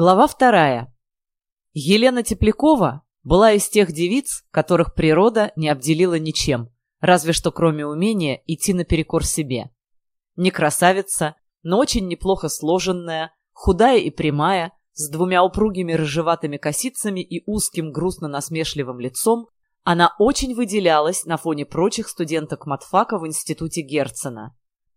Глава вторая. Елена Теплякова была из тех девиц, которых природа не обделила ничем, разве что кроме умения идти наперекор себе. Не красавица, но очень неплохо сложенная, худая и прямая, с двумя упругими рыжеватыми косицами и узким грустно-насмешливым лицом, она очень выделялась на фоне прочих студенток матфака в институте Герцена.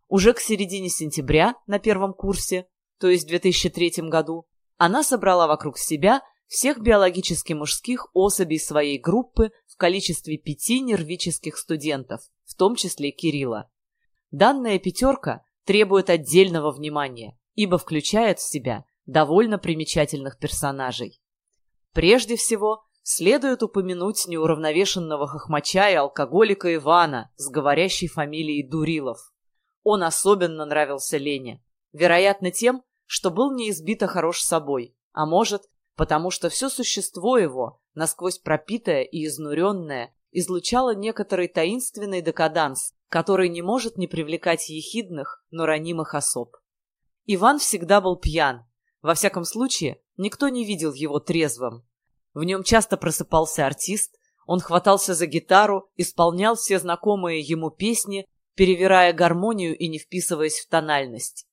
Уже к середине сентября на первом курсе, то есть в 2003 году, она собрала вокруг себя всех биологически мужских особей своей группы в количестве пяти нервических студентов, в том числе Кирилла. Данная пятерка требует отдельного внимания, ибо включает в себя довольно примечательных персонажей. Прежде всего, следует упомянуть неуравновешенного хохмача и алкоголика Ивана с говорящей фамилией Дурилов. Он особенно нравился Лене, вероятно тем, что был неизбито хорош собой, а может, потому что все существо его, насквозь пропитое и изнуренное, излучало некоторый таинственный декаданс, который не может не привлекать ехидных, но ранимых особ. Иван всегда был пьян. Во всяком случае, никто не видел его трезвым. В нем часто просыпался артист, он хватался за гитару, исполнял все знакомые ему песни, перевирая гармонию и не вписываясь в тональность.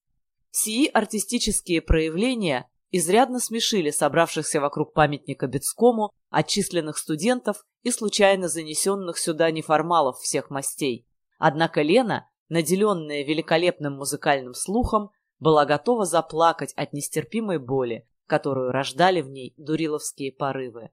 Сии артистические проявления изрядно смешили собравшихся вокруг памятника Бецкому отчисленных студентов и случайно занесенных сюда неформалов всех мастей. Однако Лена, наделенная великолепным музыкальным слухом, была готова заплакать от нестерпимой боли, которую рождали в ней дуриловские порывы.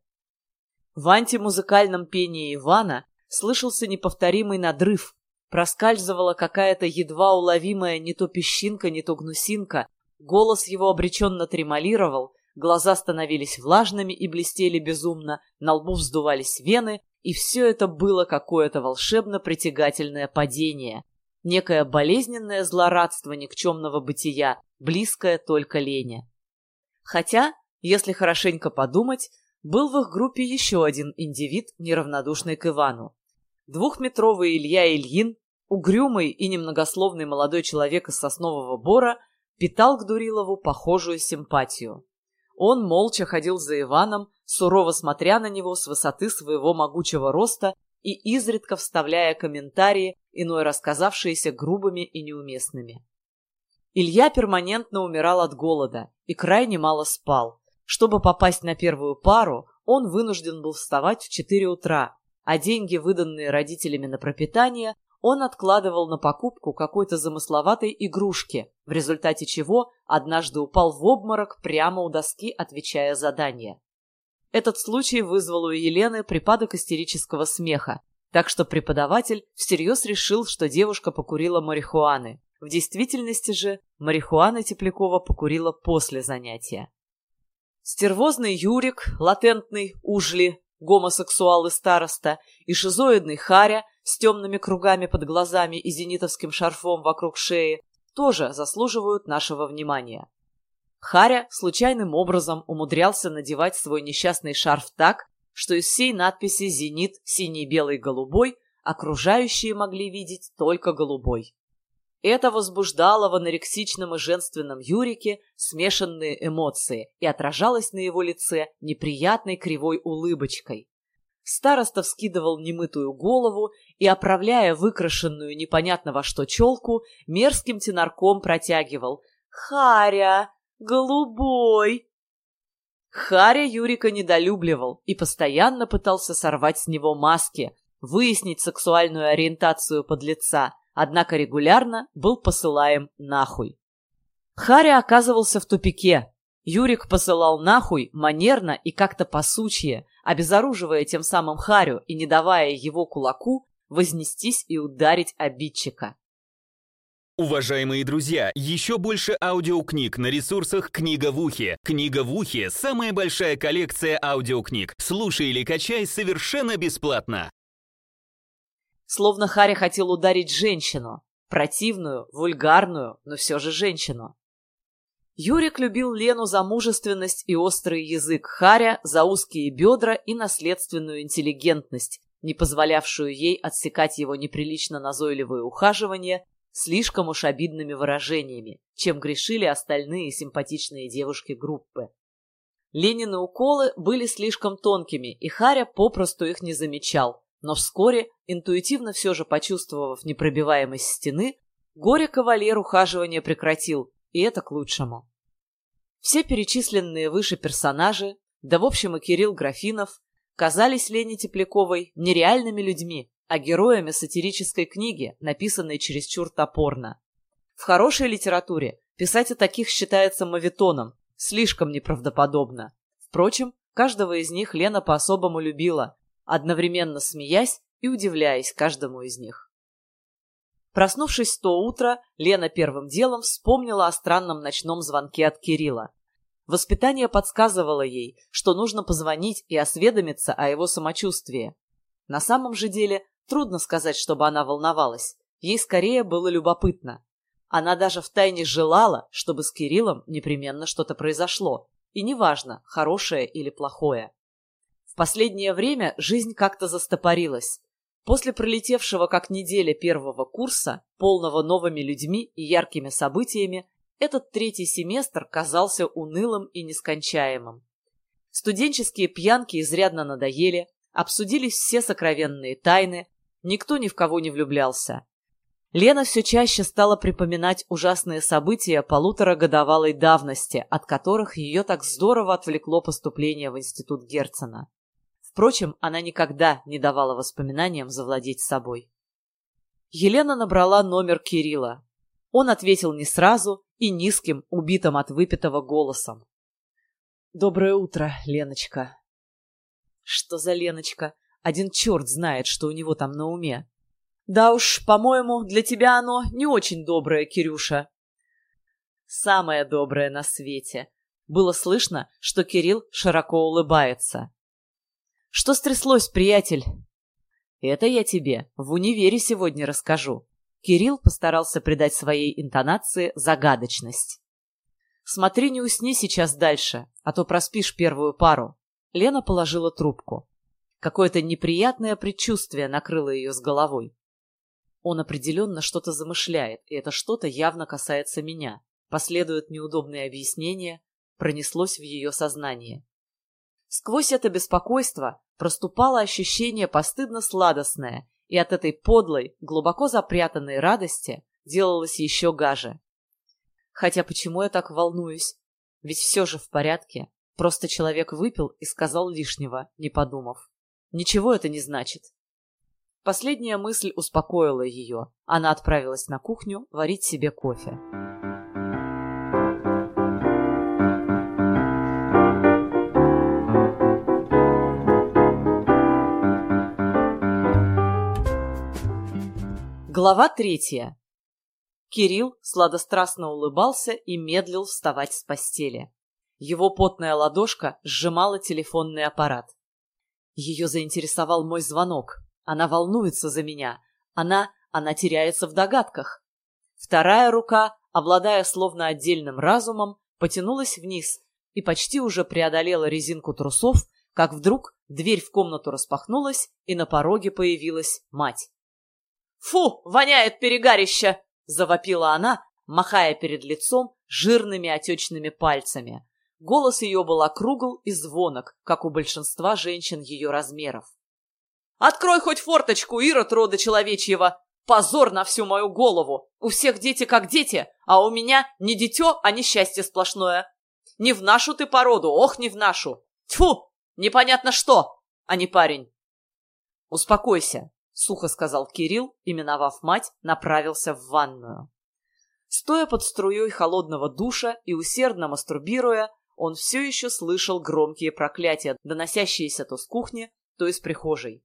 В антимузыкальном пении Ивана слышался неповторимый надрыв, Проскальзывала какая-то едва уловимая не то песчинка, не то гнусинка. Голос его обреченно тремолировал, глаза становились влажными и блестели безумно, на лбу вздувались вены, и все это было какое-то волшебно-притягательное падение. Некое болезненное злорадство никчемного бытия, близкое только лене. Хотя, если хорошенько подумать, был в их группе еще один индивид, неравнодушный к Ивану. Двухметровый Илья Ильин, угрюмый и немногословный молодой человек из соснового бора, питал к Дурилову похожую симпатию. Он молча ходил за Иваном, сурово смотря на него с высоты своего могучего роста и изредка вставляя комментарии, иной рассказавшиеся грубыми и неуместными. Илья перманентно умирал от голода и крайне мало спал. Чтобы попасть на первую пару, он вынужден был вставать в 4 утра, а деньги, выданные родителями на пропитание, он откладывал на покупку какой-то замысловатой игрушки, в результате чего однажды упал в обморок прямо у доски, отвечая задание. Этот случай вызвал у Елены припадок истерического смеха, так что преподаватель всерьез решил, что девушка покурила марихуаны. В действительности же марихуаны Теплякова покурила после занятия. Стервозный Юрик, латентный Ужли, гомосексуал и староста, и шизоидный Харя с темными кругами под глазами и зенитовским шарфом вокруг шеи тоже заслуживают нашего внимания. Харя случайным образом умудрялся надевать свой несчастный шарф так, что из всей надписи «Зенит» синий, белый, голубой окружающие могли видеть только голубой. Это возбуждало в анорексичном и женственном Юрике смешанные эмоции и отражалось на его лице неприятной кривой улыбочкой. Староста вскидывал немытую голову и, оправляя выкрашенную непонятно во что челку, мерзким тенарком протягивал «Харя! Голубой!» Харя Юрика недолюбливал и постоянно пытался сорвать с него маски, выяснить сексуальную ориентацию подлеца – однако регулярно был посылаем нахуй. Харя оказывался в тупике. Юрик посылал нахуй манерно и как-то посучье, обезоруживая тем самым Харю и не давая его кулаку вознестись и ударить обидчика. Уважаемые друзья, еще больше аудиокниг на ресурсах «Книга в ухе». «Книга в ухе» — самая большая коллекция аудиокниг. Слушай или качай совершенно бесплатно. Словно Харя хотел ударить женщину. Противную, вульгарную, но все же женщину. Юрик любил Лену за мужественность и острый язык, Харя за узкие бедра и наследственную интеллигентность, не позволявшую ей отсекать его неприлично назойливые ухаживания слишком уж обидными выражениями, чем грешили остальные симпатичные девушки группы. Ленины уколы были слишком тонкими, и Харя попросту их не замечал. Но вскоре, интуитивно все же почувствовав непробиваемость стены, горе-кавалер ухаживание прекратил, и это к лучшему. Все перечисленные выше персонажи, да в общем и Кирилл Графинов, казались Лене Тепляковой нереальными людьми, а героями сатирической книги, написанной чересчур топорно. В хорошей литературе писать о таких считается мавитоном, слишком неправдоподобно. Впрочем, каждого из них Лена по-особому любила, одновременно смеясь и удивляясь каждому из них. Проснувшись в то утро, Лена первым делом вспомнила о странном ночном звонке от Кирилла. Воспитание подсказывало ей, что нужно позвонить и осведомиться о его самочувствии. На самом же деле, трудно сказать, чтобы она волновалась. Ей скорее было любопытно. Она даже втайне желала, чтобы с Кириллом непременно что-то произошло. И неважно, хорошее или плохое. Последнее время жизнь как-то застопорилась. После пролетевшего как неделя первого курса, полного новыми людьми и яркими событиями, этот третий семестр казался унылым и нескончаемым. Студенческие пьянки изрядно надоели, обсудились все сокровенные тайны, никто ни в кого не влюблялся. Лена все чаще стала припоминать ужасные события полуторагодовалой давности, от которых ее так здорово отвлекло поступление в институт Герцена. Впрочем, она никогда не давала воспоминаниям завладеть собой. Елена набрала номер Кирилла. Он ответил не сразу и низким, убитым от выпитого голосом. «Доброе утро, Леночка». «Что за Леночка? Один черт знает, что у него там на уме». «Да уж, по-моему, для тебя оно не очень доброе, Кирюша». «Самое доброе на свете». Было слышно, что Кирилл широко улыбается. Что стряслось, приятель? Это я тебе в универе сегодня расскажу. Кирилл постарался придать своей интонации загадочность. Смотри, не усни сейчас дальше, а то проспишь первую пару. Лена положила трубку. Какое-то неприятное предчувствие накрыло ее с головой. Он определенно что-то замышляет, и это что-то явно касается меня. Последует неудобное объяснение, пронеслось в ее сознание. Сквозь это беспокойство проступало ощущение постыдно-сладостное, и от этой подлой, глубоко запрятанной радости делалось еще гаже. Хотя почему я так волнуюсь? Ведь все же в порядке. Просто человек выпил и сказал лишнего, не подумав. Ничего это не значит. Последняя мысль успокоила ее. Она отправилась на кухню варить себе кофе. Глава третья. Кирилл сладострастно улыбался и медлил вставать с постели. Его потная ладошка сжимала телефонный аппарат. Ее заинтересовал мой звонок. Она волнуется за меня. Она... она теряется в догадках. Вторая рука, обладая словно отдельным разумом, потянулась вниз и почти уже преодолела резинку трусов, как вдруг дверь в комнату распахнулась, и на пороге появилась мать. «Фу, воняет перегарище!» — завопила она, махая перед лицом жирными отечными пальцами. Голос ее был округл и звонок, как у большинства женщин ее размеров. «Открой хоть форточку, Ирод рода человечьего! Позор на всю мою голову! У всех дети как дети, а у меня не дитё, а несчастье сплошное! Не в нашу ты породу, ох, не в нашу! Тьфу! Непонятно что, а не парень!» «Успокойся, — сухо сказал Кирилл и, миновав мать, направился в ванную. Стоя под струей холодного душа и усердно мастурбируя, он все еще слышал громкие проклятия, доносящиеся то с кухни, то из прихожей.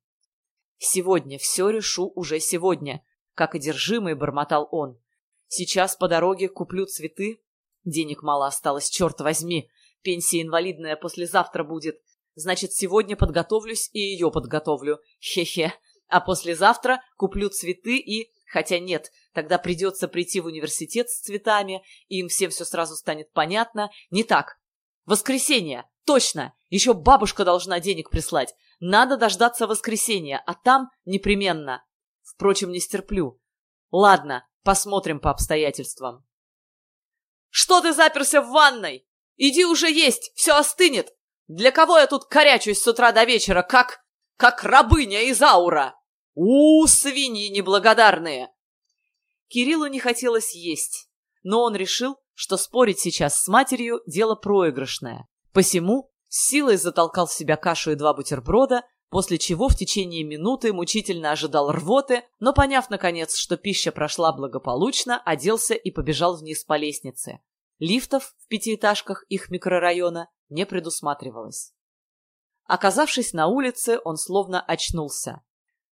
«Сегодня все решу уже сегодня», — как одержимый бормотал он. «Сейчас по дороге куплю цветы. Денег мало осталось, черт возьми. Пенсия инвалидная послезавтра будет. Значит, сегодня подготовлюсь и ее подготовлю. Хе-хе. А послезавтра куплю цветы и... Хотя нет, тогда придется прийти в университет с цветами, и им всем все сразу станет понятно. Не так. Воскресенье! Точно! Еще бабушка должна денег прислать. Надо дождаться воскресенья, а там непременно. Впрочем, не стерплю. Ладно, посмотрим по обстоятельствам. «Что ты заперся в ванной? Иди уже есть, все остынет!» Для кого я тут корячусь с утра до вечера, как... как рабыня из аура? У, свиньи неблагодарные!» Кириллу не хотелось есть, но он решил, что спорить сейчас с матерью – дело проигрышное. Посему силой затолкал в себя кашу и два бутерброда, после чего в течение минуты мучительно ожидал рвоты, но, поняв, наконец, что пища прошла благополучно, оделся и побежал вниз по лестнице. Лифтов в пятиэтажках их микрорайона не предусматривалось. Оказавшись на улице, он словно очнулся.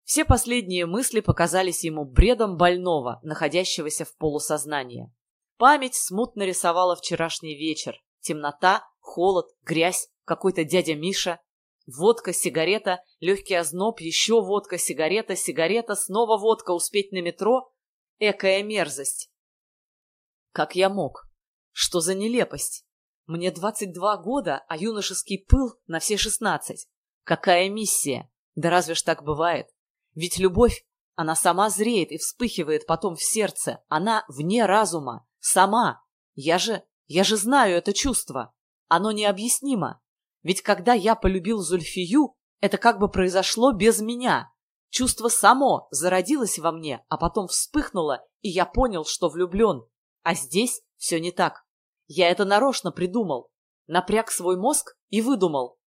Все последние мысли показались ему бредом больного, находящегося в полусознании. Память смутно рисовала вчерашний вечер. Темнота, холод, грязь, какой-то дядя Миша. Водка, сигарета, легкий озноб, еще водка, сигарета, сигарета, снова водка, успеть на метро. Экая мерзость. Как я мог? Что за нелепость? Мне 22 года, а юношеский пыл на все 16. Какая миссия? Да разве ж так бывает? Ведь любовь, она сама зреет и вспыхивает потом в сердце. Она вне разума. Сама. Я же, я же знаю это чувство. Оно необъяснимо. Ведь когда я полюбил Зульфию, это как бы произошло без меня. Чувство само зародилось во мне, а потом вспыхнуло, и я понял, что влюблен. А здесь все не так. Я это нарочно придумал. Напряг свой мозг и выдумал.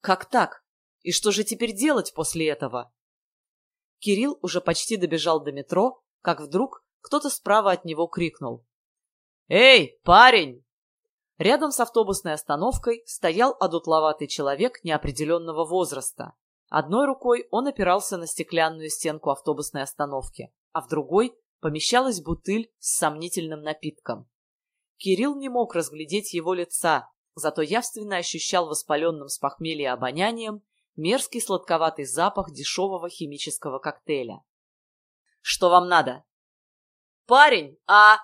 Как так? И что же теперь делать после этого? Кирилл уже почти добежал до метро, как вдруг кто-то справа от него крикнул. «Эй, парень!» Рядом с автобусной остановкой стоял одутловатый человек неопределенного возраста. Одной рукой он опирался на стеклянную стенку автобусной остановки, а в другой помещалась бутыль с сомнительным напитком. Кирилл не мог разглядеть его лица, зато явственно ощущал воспаленным с похмелья обонянием мерзкий сладковатый запах дешевого химического коктейля. «Что вам надо?» «Парень, а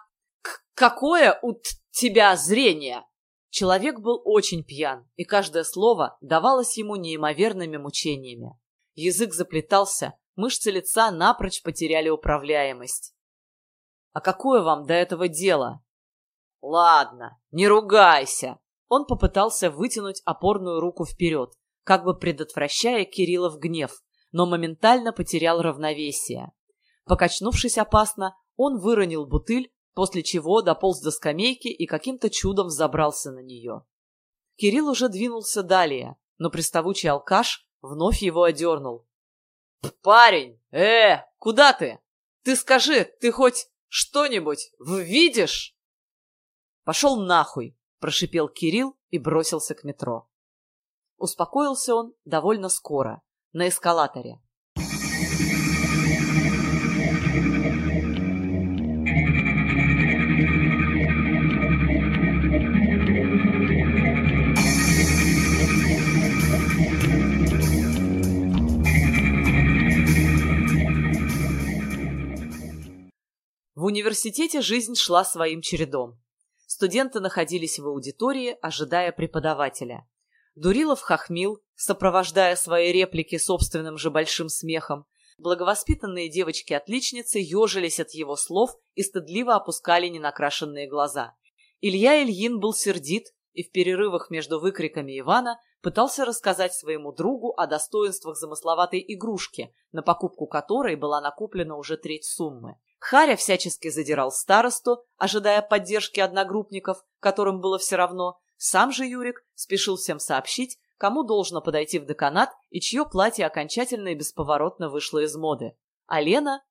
какое у тебя зрение!» Человек был очень пьян, и каждое слово давалось ему неимоверными мучениями. Язык заплетался, мышцы лица напрочь потеряли управляемость. «А какое вам до этого дело?» «Ладно, не ругайся!» Он попытался вытянуть опорную руку вперед, как бы предотвращая Кириллов гнев, но моментально потерял равновесие. Покачнувшись опасно, он выронил бутыль, после чего дополз до скамейки и каким-то чудом взобрался на нее. Кирилл уже двинулся далее, но приставучий алкаш вновь его одернул. «Парень! Э, куда ты? Ты скажи, ты хоть что-нибудь видишь?» «Пошел нахуй!» – прошипел Кирилл и бросился к метро. Успокоился он довольно скоро, на эскалаторе. В университете жизнь шла своим чередом. Студенты находились в аудитории, ожидая преподавателя. Дурилов хохмил, сопровождая свои реплики собственным же большим смехом. Благовоспитанные девочки-отличницы ежились от его слов и стыдливо опускали ненакрашенные глаза. Илья Ильин был сердит и в перерывах между выкриками Ивана пытался рассказать своему другу о достоинствах замысловатой игрушки, на покупку которой была накоплена уже треть суммы. Харя всячески задирал старосту, ожидая поддержки одногруппников, которым было все равно. Сам же Юрик спешил всем сообщить, кому должно подойти в деканат и чье платье окончательно и бесповоротно вышло из моды. А Лена?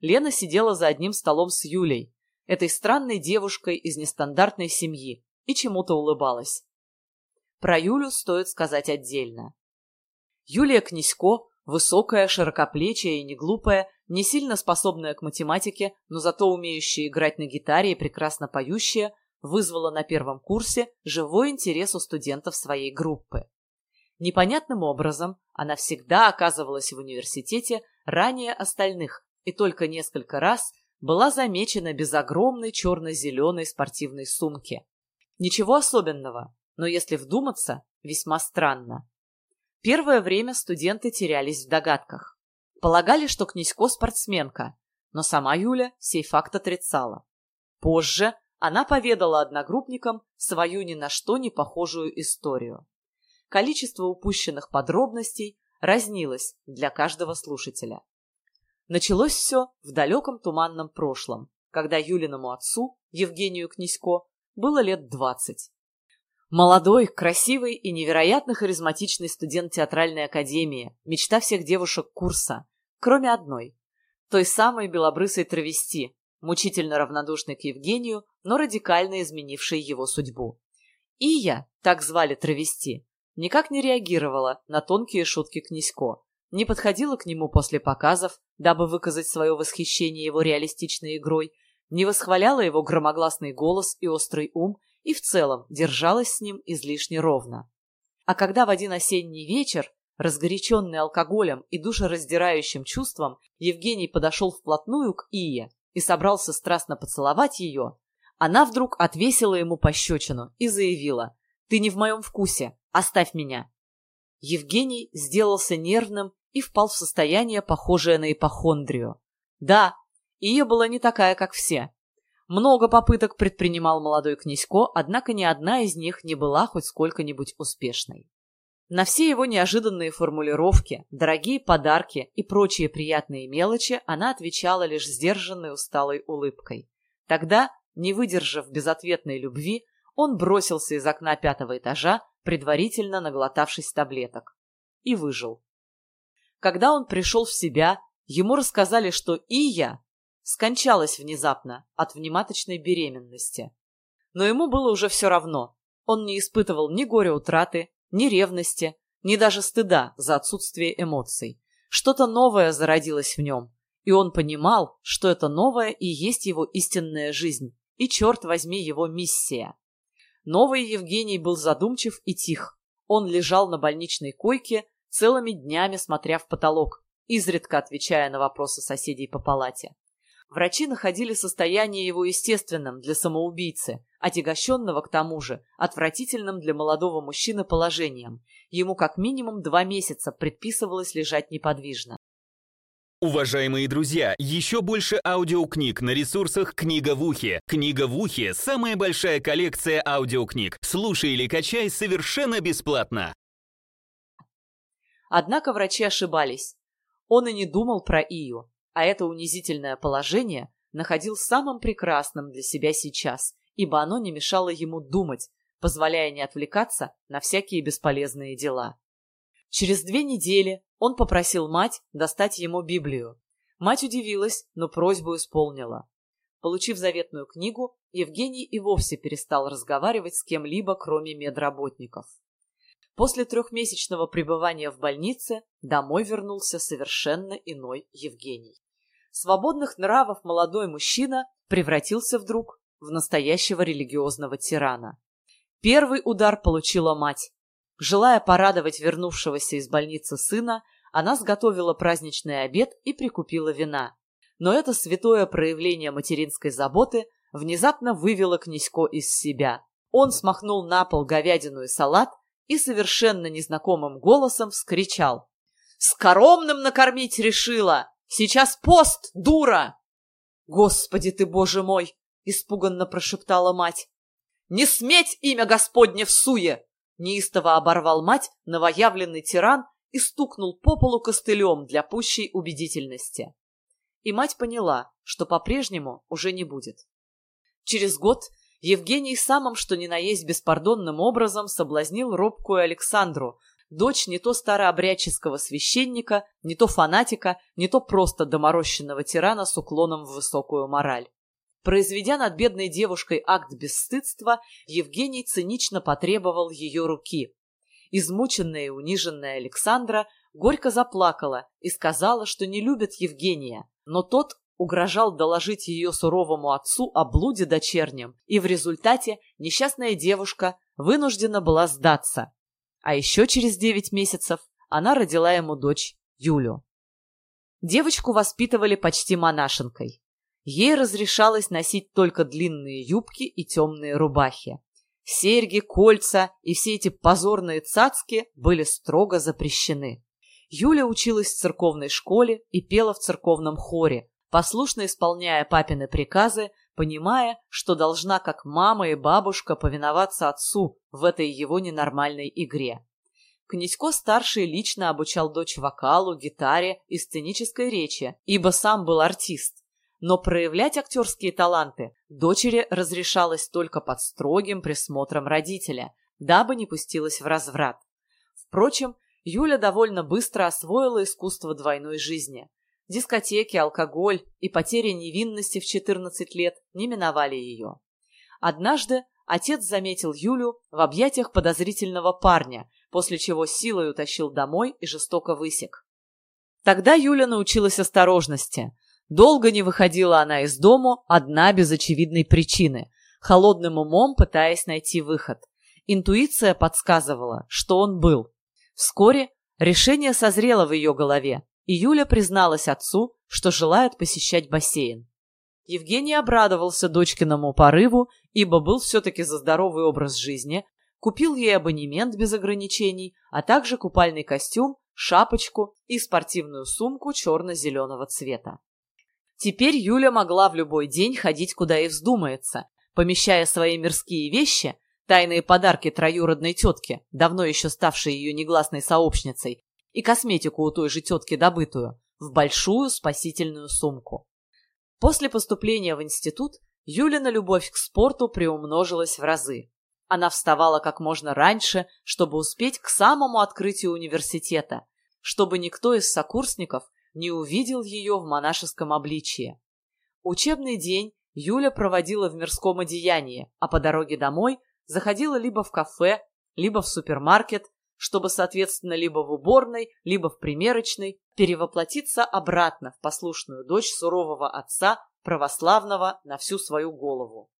Лена сидела за одним столом с Юлей, этой странной девушкой из нестандартной семьи, и чему-то улыбалась. Про Юлю стоит сказать отдельно. Юлия Князько, высокая, широкоплечая и неглупая, не сильно способная к математике, но зато умеющая играть на гитаре и прекрасно поющая, вызвала на первом курсе живой интерес у студентов своей группы. Непонятным образом она всегда оказывалась в университете ранее остальных и только несколько раз была замечена без огромной черно-зеленой спортивной сумки. Ничего особенного, но если вдуматься, весьма странно. Первое время студенты терялись в догадках. Полагали, что Князько спортсменка, но сама Юля сей факт отрицала. Позже она поведала одногруппникам свою ни на что не похожую историю. количество упущенных подробностей разнилось для каждого слушателя. Началось все в далеком туманном прошлом, когда Юлиному отцу, Евгению Князько, было лет двадцать. Молодой, красивый и невероятно харизматичный студент театральной академии, мечта всех девушек курса, кроме одной, той самой белобрысой травести, мучительно равнодушной к Евгению, но радикально изменившей его судьбу. Ия, так звали травести, никак не реагировала на тонкие шутки Князько, не подходила к нему после показов, дабы выказать свое восхищение его реалистичной игрой, не восхваляла его громогласный голос и острый ум и в целом держалась с ним излишне ровно. А когда в один осенний вечер, разгоряченный алкоголем и душераздирающим чувством, Евгений подошел вплотную к Ие и собрался страстно поцеловать ее, она вдруг отвесила ему пощечину и заявила «Ты не в моем вкусе, оставь меня». Евгений сделался нервным и впал в состояние, похожее на ипохондрию. Да, ее была не такая, как все. Много попыток предпринимал молодой князько, однако ни одна из них не была хоть сколько-нибудь успешной. На все его неожиданные формулировки, дорогие подарки и прочие приятные мелочи она отвечала лишь сдержанной усталой улыбкой. Тогда, не выдержав безответной любви, он бросился из окна пятого этажа, предварительно наглотавшись таблеток. И выжил. Когда он пришел в себя, ему рассказали, что Ия скончалась внезапно от внематочной беременности. Но ему было уже все равно. Он не испытывал ни горя утраты, ни ревности, ни даже стыда за отсутствие эмоций. Что-то новое зародилось в нем, и он понимал, что это новое и есть его истинная жизнь, и, черт возьми, его миссия. Новый Евгений был задумчив и тих. Он лежал на больничной койке, целыми днями смотря в потолок, изредка отвечая на вопросы соседей по палате. Врачи находили состояние его естественным для самоубийцы, отягощенного к тому же отвратительным для молодого мужчины положением. Ему как минимум два месяца предписывалось лежать неподвижно. Уважаемые друзья, еще больше аудиокниг на ресурсах «Книга в ухе». «Книга в ухе» — самая большая коллекция аудиокниг. Слушай или качай совершенно бесплатно. Однако врачи ошибались. Он и не думал про Ию а это унизительное положение находил самым прекрасным для себя сейчас, ибо оно не мешало ему думать, позволяя не отвлекаться на всякие бесполезные дела. Через две недели он попросил мать достать ему Библию. Мать удивилась, но просьбу исполнила. Получив заветную книгу, Евгений и вовсе перестал разговаривать с кем-либо, кроме медработников. После трехмесячного пребывания в больнице домой вернулся совершенно иной Евгений свободных нравов молодой мужчина превратился вдруг в настоящего религиозного тирана. Первый удар получила мать. Желая порадовать вернувшегося из больницы сына, она сготовила праздничный обед и прикупила вина. Но это святое проявление материнской заботы внезапно вывело князько из себя. Он смахнул на пол говядину и салат и совершенно незнакомым голосом вскричал. «Скоромным накормить решила! Сейчас пост, дура!» «Господи ты, боже мой!» — испуганно прошептала мать. «Не сметь имя Господне в суе!» Неистово оборвал мать новоявленный тиран и стукнул по полу костылем для пущей убедительности. И мать поняла, что по-прежнему уже не будет. Через год Евгений самым что ни на есть беспардонным образом соблазнил робкую Александру, дочь не то старообрядческого священника, не то фанатика, не то просто доморощенного тирана с уклоном в высокую мораль. Произведя над бедной девушкой акт бесстыдства, Евгений цинично потребовал ее руки. Измученная и униженная Александра горько заплакала и сказала, что не любит Евгения, но тот угрожал доложить ее суровому отцу о блуде дочернем, и в результате несчастная девушка вынуждена была сдаться. А еще через девять месяцев она родила ему дочь Юлю. Девочку воспитывали почти монашенкой. Ей разрешалось носить только длинные юбки и темные рубахи. Серьги, кольца и все эти позорные цацки были строго запрещены. Юля училась в церковной школе и пела в церковном хоре, послушно исполняя папины приказы, понимая, что должна как мама и бабушка повиноваться отцу в этой его ненормальной игре. Князько-старший лично обучал дочь вокалу, гитаре и сценической речи, ибо сам был артист. Но проявлять актерские таланты дочери разрешалось только под строгим присмотром родителя, дабы не пустилась в разврат. Впрочем, Юля довольно быстро освоила искусство двойной жизни. Дискотеки, алкоголь и потеря невинности в 14 лет не миновали ее. Однажды отец заметил Юлю в объятиях подозрительного парня, после чего силой утащил домой и жестоко высек. Тогда Юля научилась осторожности. Долго не выходила она из дому, одна без очевидной причины, холодным умом пытаясь найти выход. Интуиция подсказывала, что он был. Вскоре решение созрело в ее голове, и Юля призналась отцу, что желает посещать бассейн. Евгений обрадовался дочкиному порыву, ибо был все-таки за здоровый образ жизни, купил ей абонемент без ограничений, а также купальный костюм, шапочку и спортивную сумку черно-зеленого цвета. Теперь Юля могла в любой день ходить куда и вздумается, помещая свои мирские вещи, тайные подарки троюродной тетке, давно еще ставшей ее негласной сообщницей, и косметику у той же тетки добытую, в большую спасительную сумку. После поступления в институт Юлина любовь к спорту приумножилась в разы. Она вставала как можно раньше, чтобы успеть к самому открытию университета, чтобы никто из сокурсников не увидел ее в монашеском обличье. Учебный день Юля проводила в мирском одеянии, а по дороге домой заходила либо в кафе, либо в супермаркет, чтобы, соответственно, либо в уборной, либо в примерочной перевоплотиться обратно в послушную дочь сурового отца, православного на всю свою голову.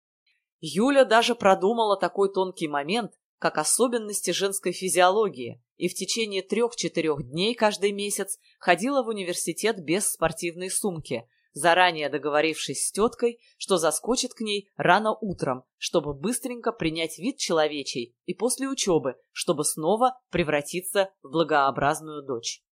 Юля даже продумала такой тонкий момент, как особенности женской физиологии, и в течение трех-четырех дней каждый месяц ходила в университет без спортивной сумки, заранее договорившись с теткой, что заскочит к ней рано утром, чтобы быстренько принять вид человечий и после учебы, чтобы снова превратиться в благообразную дочь.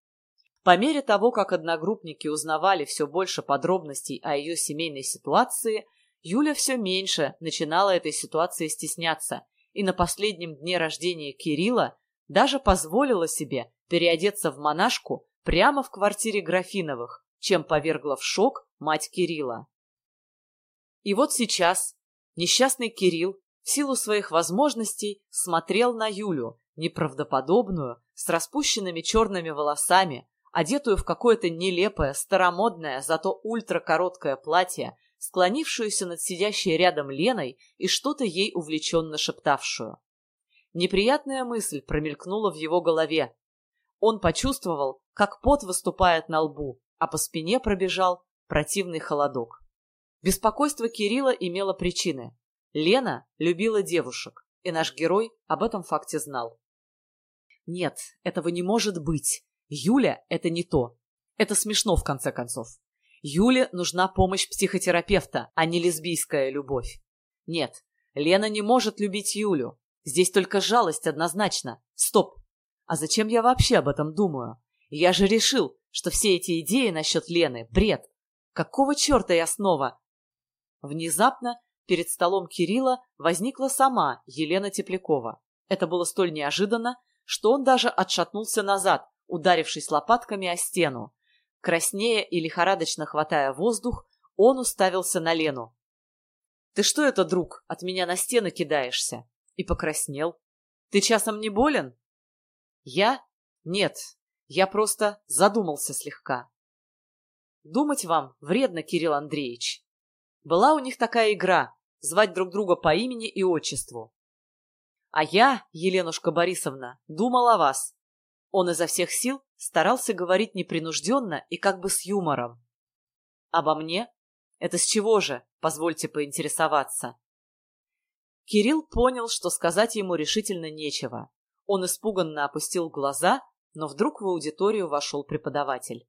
По мере того, как одногруппники узнавали все больше подробностей о ее семейной ситуации, Юля все меньше начинала этой ситуации стесняться и на последнем дне рождения Кирилла даже позволила себе переодеться в монашку прямо в квартире Графиновых, чем повергла в шок мать Кирилла. И вот сейчас несчастный Кирилл в силу своих возможностей смотрел на Юлю, неправдоподобную, с распущенными черными волосами, одетую в какое-то нелепое, старомодное, зато ультракороткое платье, склонившуюся над сидящей рядом Леной и что-то ей увлеченно шептавшую. Неприятная мысль промелькнула в его голове. Он почувствовал, как пот выступает на лбу, а по спине пробежал противный холодок. Беспокойство Кирилла имело причины. Лена любила девушек, и наш герой об этом факте знал. Нет, этого не может быть. Юля — это не то. Это смешно, в конце концов. Юле нужна помощь психотерапевта, а не лесбийская любовь. Нет, Лена не может любить Юлю. Здесь только жалость однозначно. Стоп. А зачем я вообще об этом думаю? Я же решил, что все эти идеи насчет Лены — бред. Какого черта я снова? Внезапно перед столом Кирилла возникла сама Елена Теплякова. Это было столь неожиданно, что он даже отшатнулся назад, ударившись лопатками о стену. Краснея и лихорадочно хватая воздух, он уставился на Лену. «Ты что это, друг, от меня на стены кидаешься?» И покраснел. «Ты часом не болен?» «Я? Нет, я просто задумался слегка. Думать вам вредно, Кирилл Андреевич. Была у них такая игра — звать друг друга по имени и отчеству. А я, Еленушка Борисовна, думал о вас. Он изо всех сил старался говорить непринужденно и как бы с юмором. Обо мне? Это с чего же, позвольте поинтересоваться? Кирилл понял, что сказать ему решительно нечего. Он испуганно опустил глаза но вдруг в аудиторию вошел преподаватель.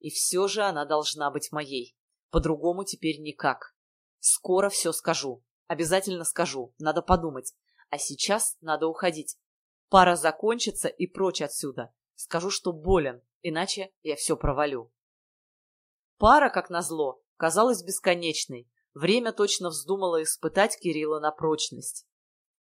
И все же она должна быть моей. По-другому теперь никак. Скоро все скажу. Обязательно скажу. Надо подумать. А сейчас надо уходить. Пара закончится и прочь отсюда. Скажу, что болен, иначе я все провалю. Пара, как назло, казалась бесконечной. Время точно вздумало испытать Кирилла на прочность.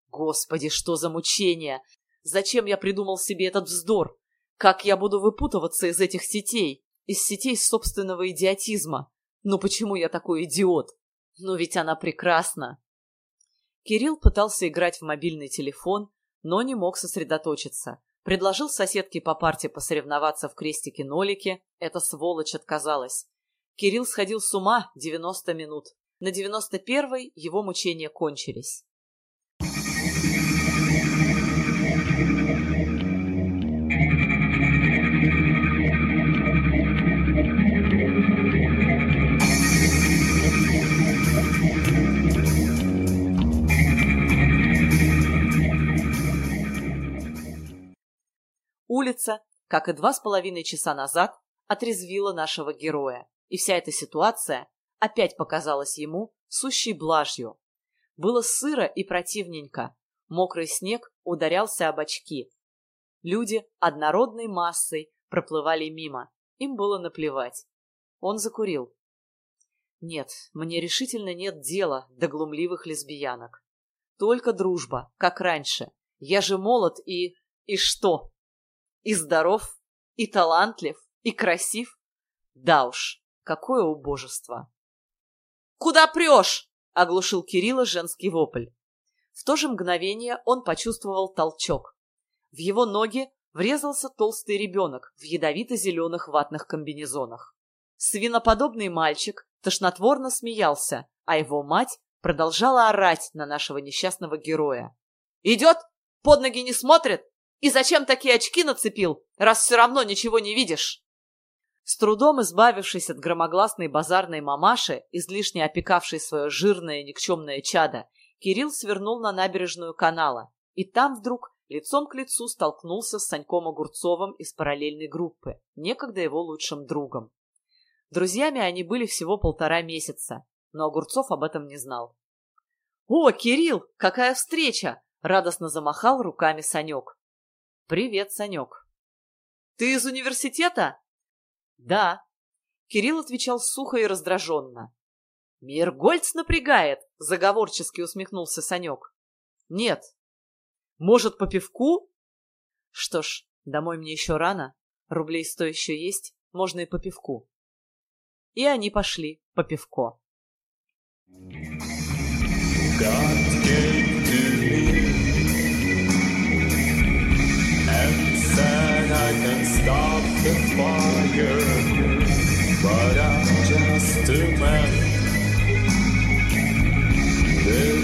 Господи, что за мучение! Зачем я придумал себе этот вздор? Как я буду выпутываться из этих сетей? Из сетей собственного идиотизма? Ну почему я такой идиот? Ну ведь она прекрасна. Кирилл пытался играть в мобильный телефон, но не мог сосредоточиться. Предложил соседке по парте посоревноваться в крестике-нолике. Эта сволочь отказалась. Кирилл сходил с ума 90 минут. На 91-й его мучения кончились. Улица, как и два с половиной часа назад, отрезвила нашего героя, и вся эта ситуация опять показалась ему сущей блажью. Было сыро и противненько, мокрый снег ударялся об очки. Люди однородной массой проплывали мимо, им было наплевать. Он закурил. Нет, мне решительно нет дела до глумливых лесбиянок. Только дружба, как раньше. Я же молод и... И что? И здоров, и талантлив, и красив. Да уж, какое убожество. «Куда прешь?» — оглушил Кирилла женский вопль. В то же мгновение он почувствовал толчок. В его ноги врезался толстый ребенок в ядовито-зеленых ватных комбинезонах. Свиноподобный мальчик тошнотворно смеялся, а его мать продолжала орать на нашего несчастного героя. «Идет? Под ноги не смотрит? И зачем такие очки нацепил, раз все равно ничего не видишь?» С трудом избавившись от громогласной базарной мамаши, излишне опекавшей свое жирное никчемное чадо, Кирилл свернул на набережную канала, и там вдруг лицом к лицу столкнулся с Саньком Огурцовым из параллельной группы, некогда его лучшим другом. Друзьями они были всего полтора месяца, но Огурцов об этом не знал. «О, Кирилл, какая встреча!» — радостно замахал руками Санек. «Привет, Санек». «Ты из университета?» «Да». Кирилл отвечал сухо и раздраженно. «Миргольц напрягает», — заговорчески усмехнулся Санек. «Нет». «Может, по пивку?» «Что ж, домой мне еще рано. Рублей сто еще есть, можно и по пивку». И они пошли по пивко. God gave the fire, but I'm just a man. My